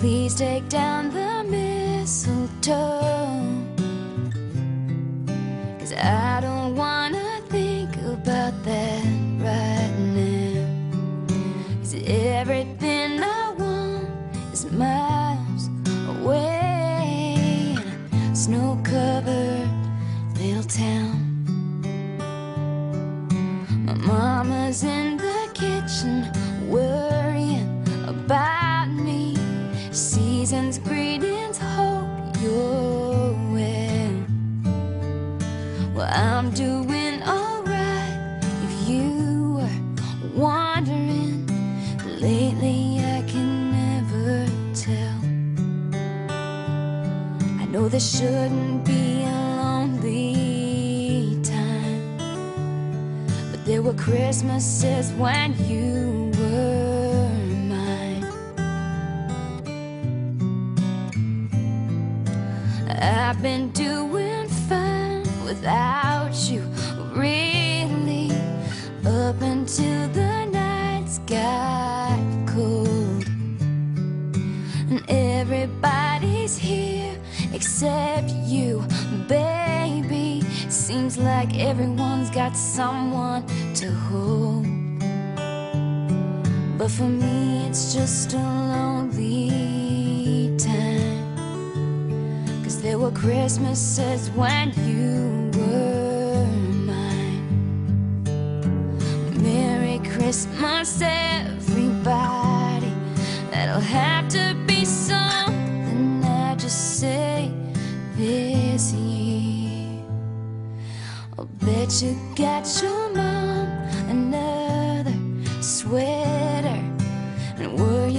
Please take down the mistletoe. Cause I I've been doing fine without you, really. Up until the nights got cold, and everybody's here except you, baby. Seems like everyone's got someone to hold, but for me, it's just a lonely there were Christmases when you were mine. Merry Christmas, everybody. That'll have to be something I just say this year. I'll bet you got your mom another sweater and.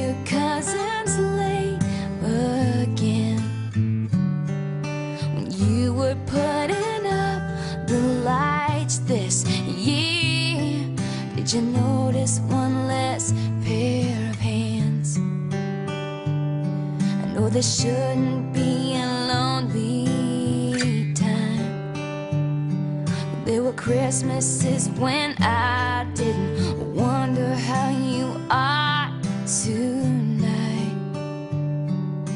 just one less pair of hands. I know this shouldn't be a lonely time. There were Christmases when I didn't wonder how you are tonight.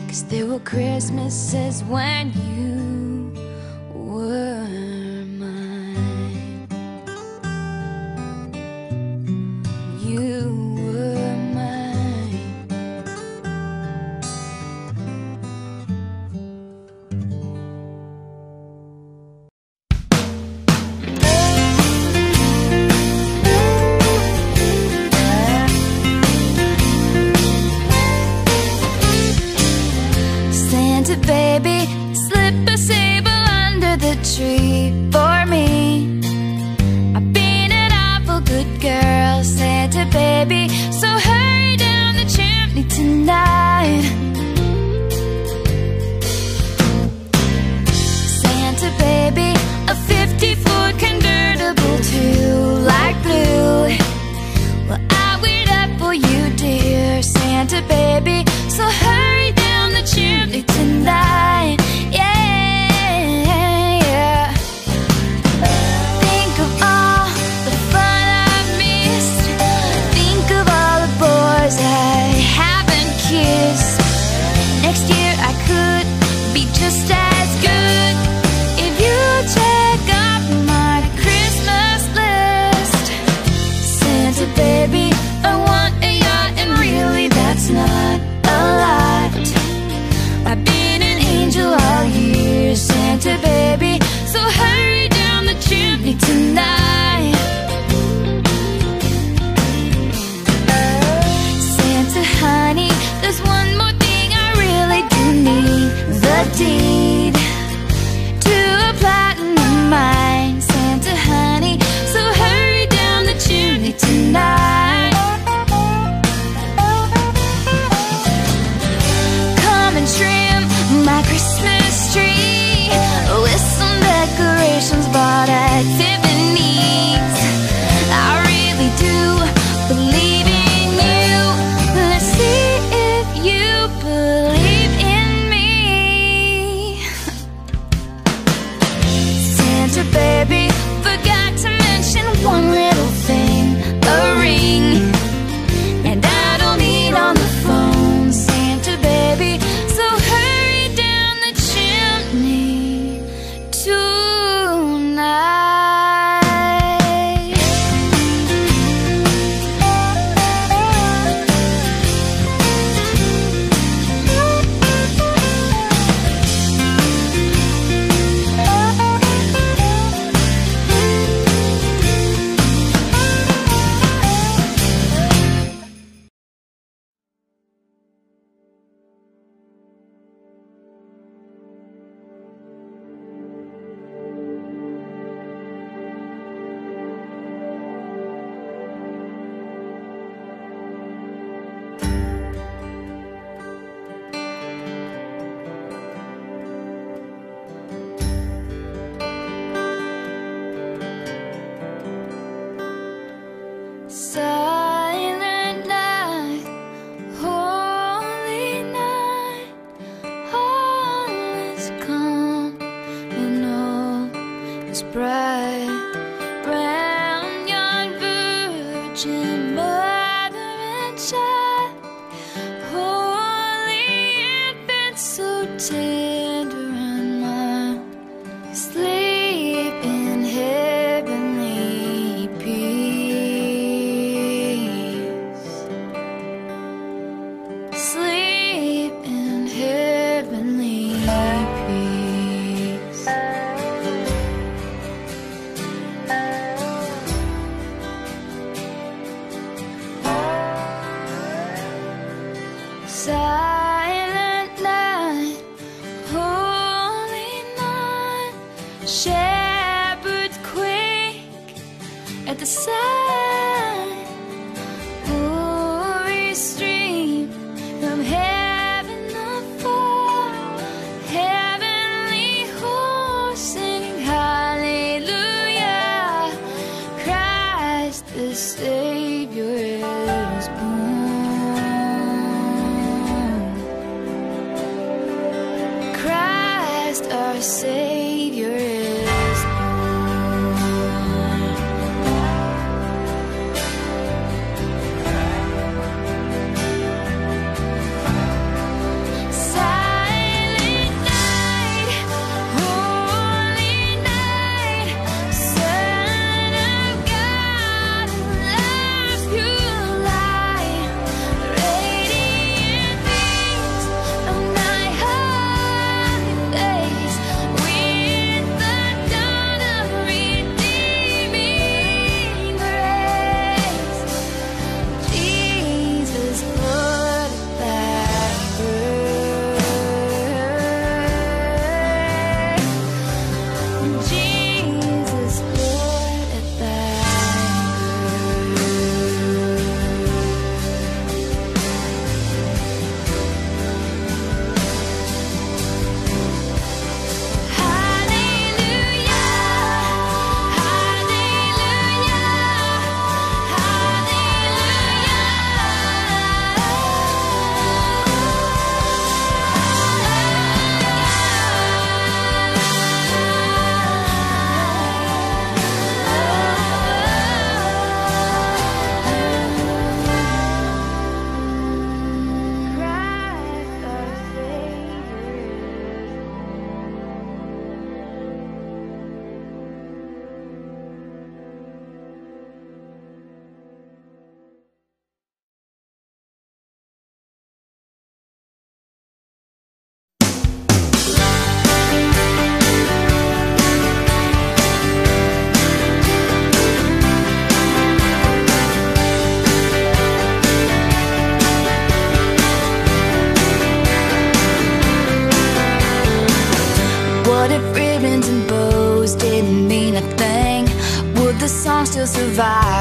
Cause there were Christmases when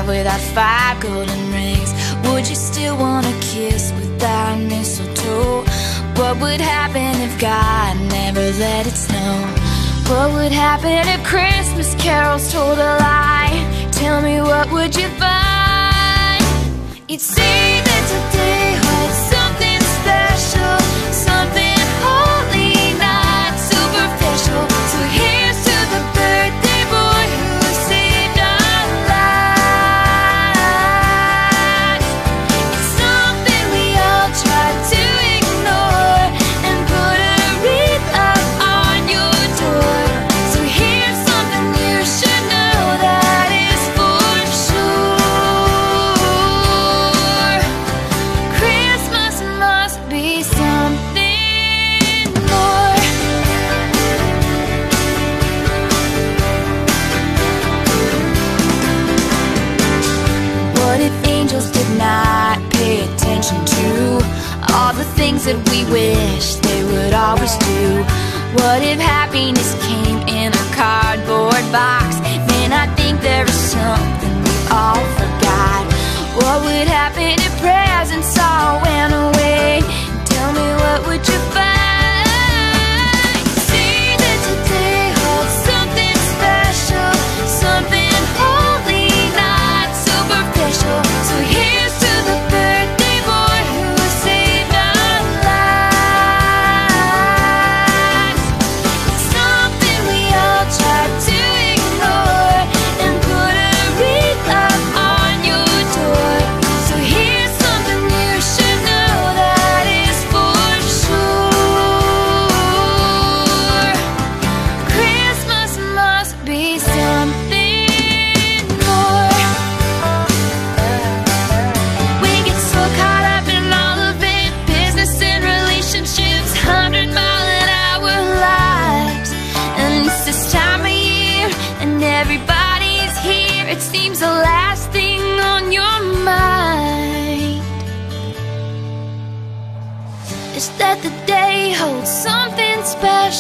without five golden rings? Would you still wanna kiss without mistletoe? What would happen if God never let it snow? What would happen if Christmas carols told a lie? Tell me what would you find? You'd see things that we wish they would always do. What if happiness came in a cardboard box? Then I think there is something we all forgot. What would happen if presents all went away?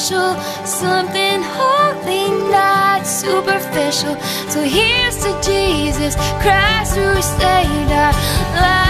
special, something holy, not superficial. So here's to Jesus Christ who saved our lives.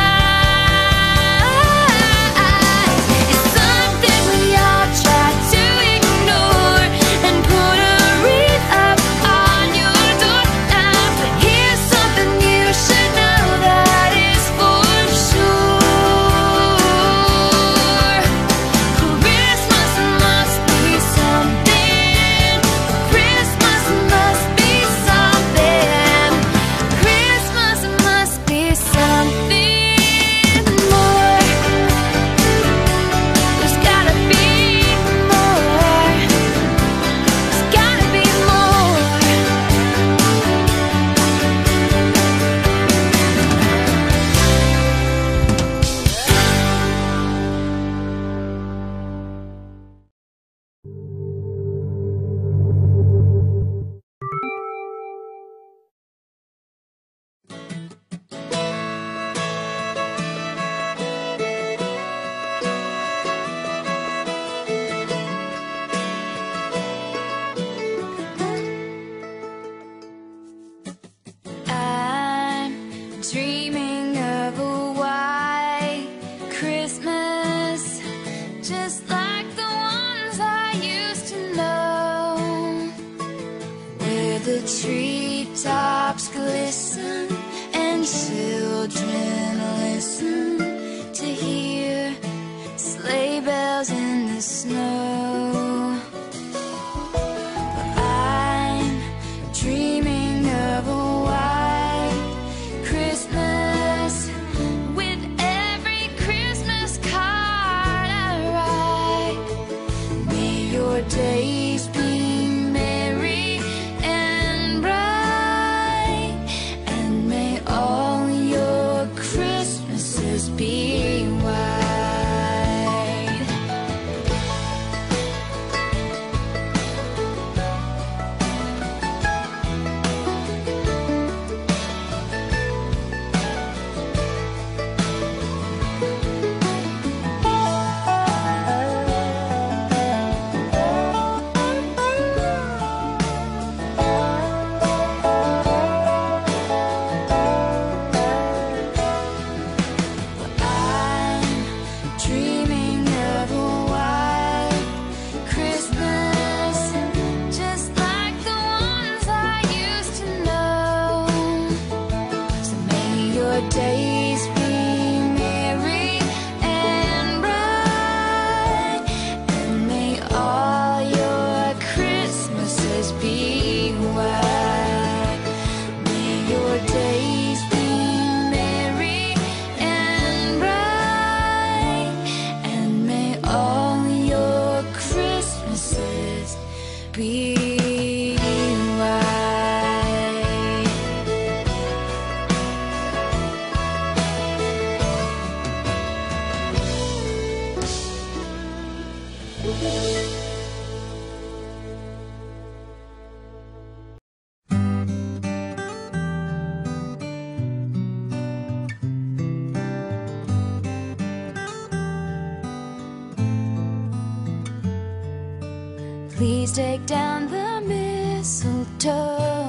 Please take down the mistletoe.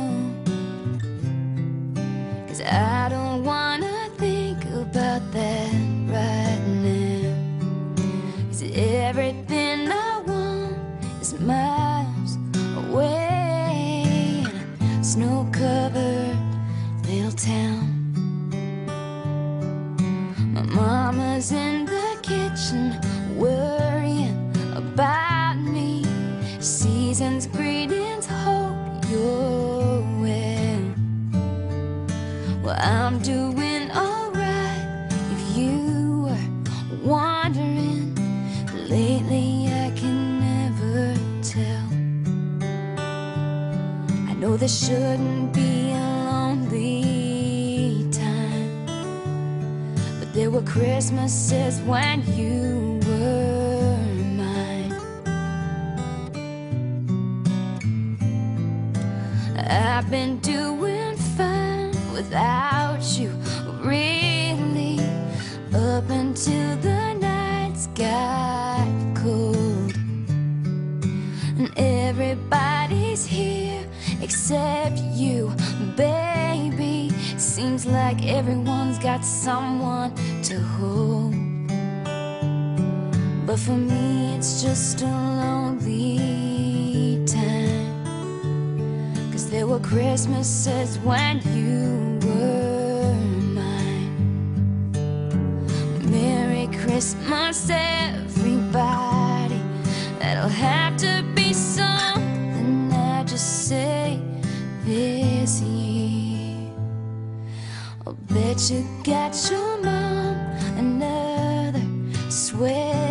I've been doing fine without you, really, up until the nights got cold. And everybody's here except you, baby. Seems like everyone's got someone to hold. But for me, it's just a lonely there were Christmases when you were mine. Merry Christmas, everybody. That'll have to be something I just say this year. I'll bet you got your mom another sweater.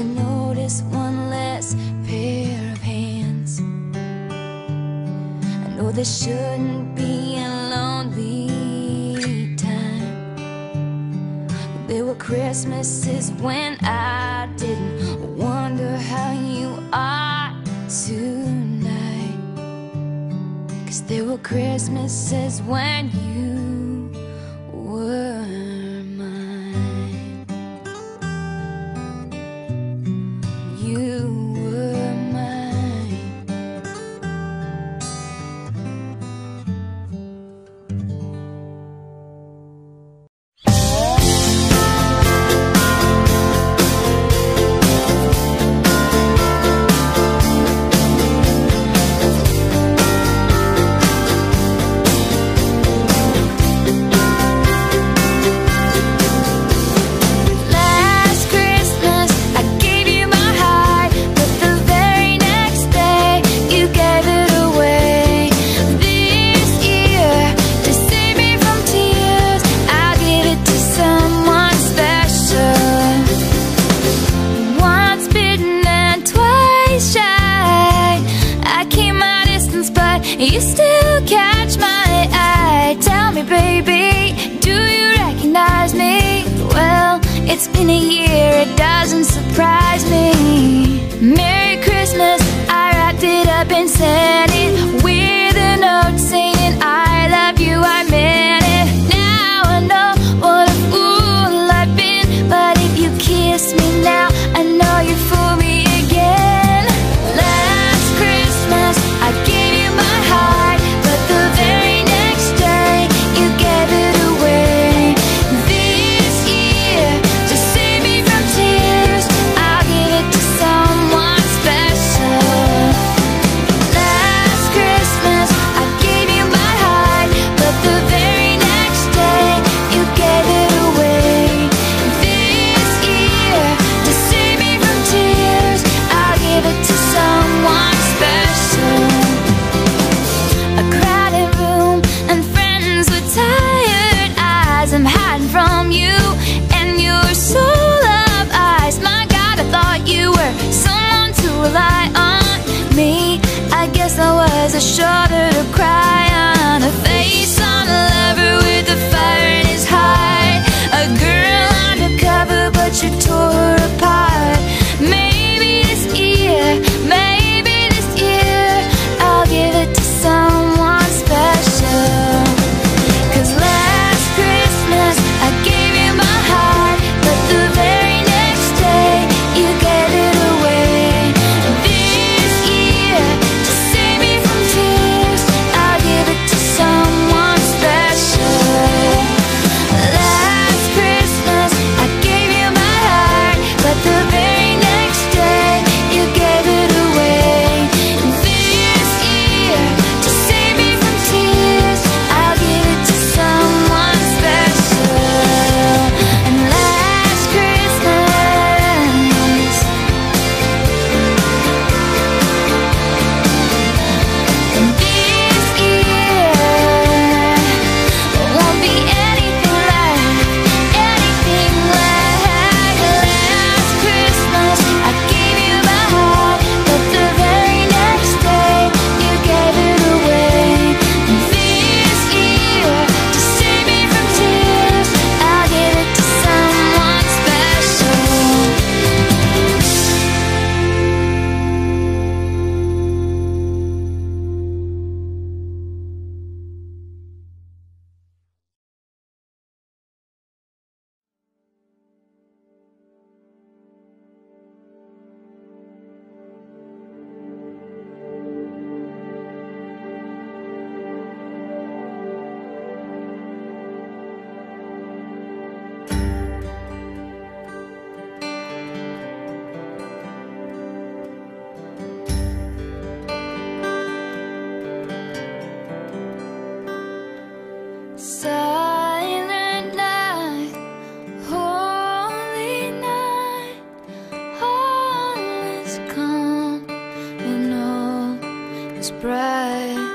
You notice one less pair of hands? I know there shouldn't be a lonely time. But there were Christmases when I didn't wonder how you are tonight. Cause there were Christmases when you a year, it doesn't is bright.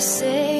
Christ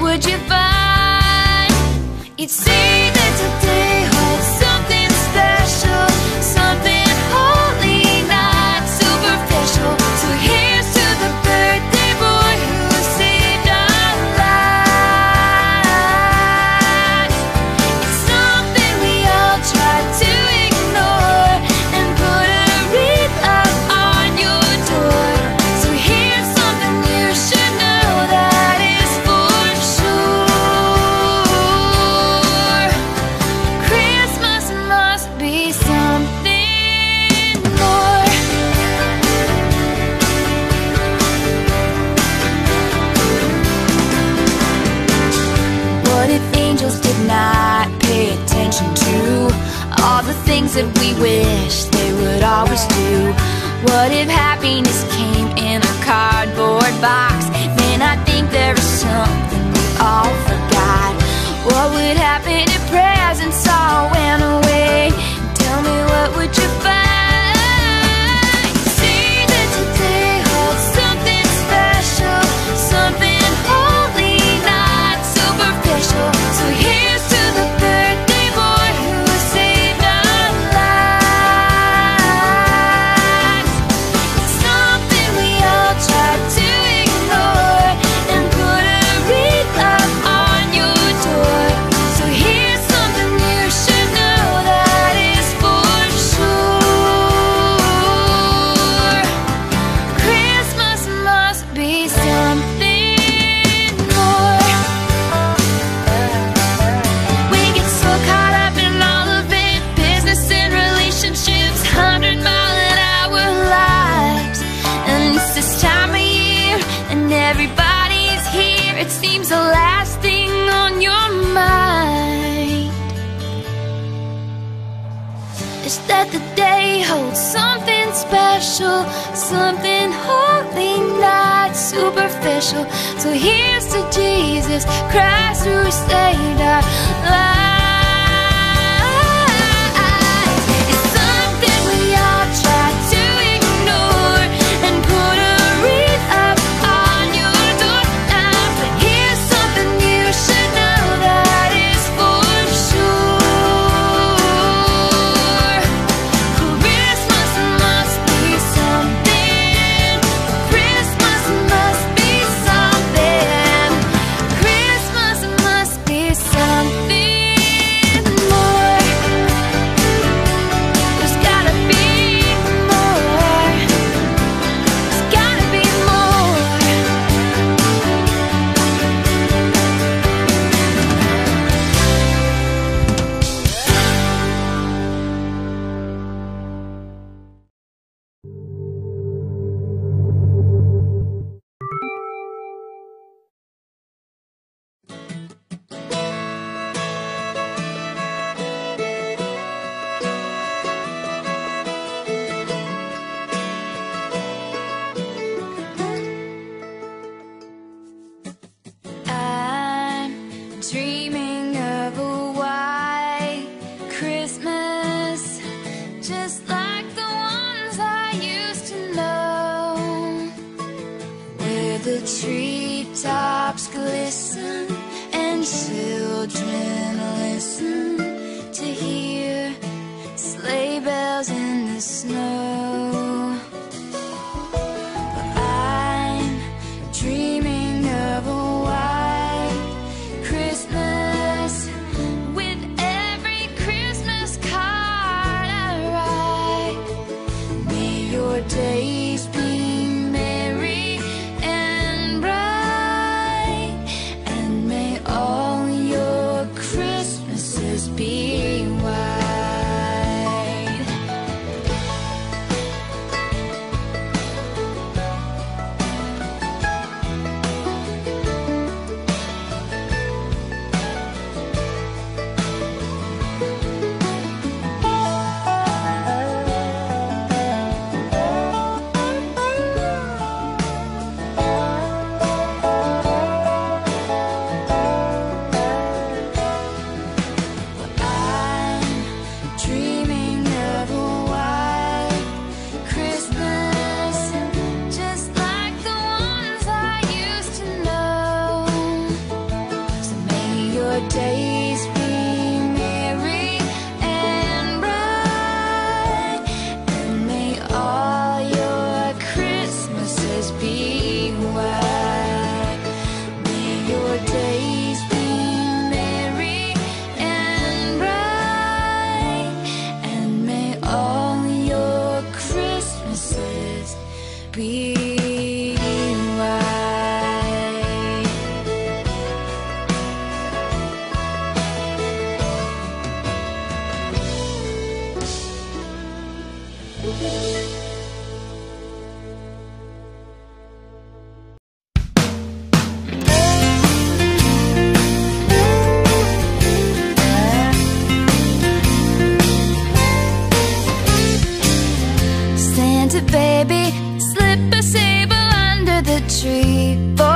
would you find? It seems What if happiness came in a cardboard box? Then I think there is something we all forgot. What would happen if presents all went away? Treetops glisten and children. tree.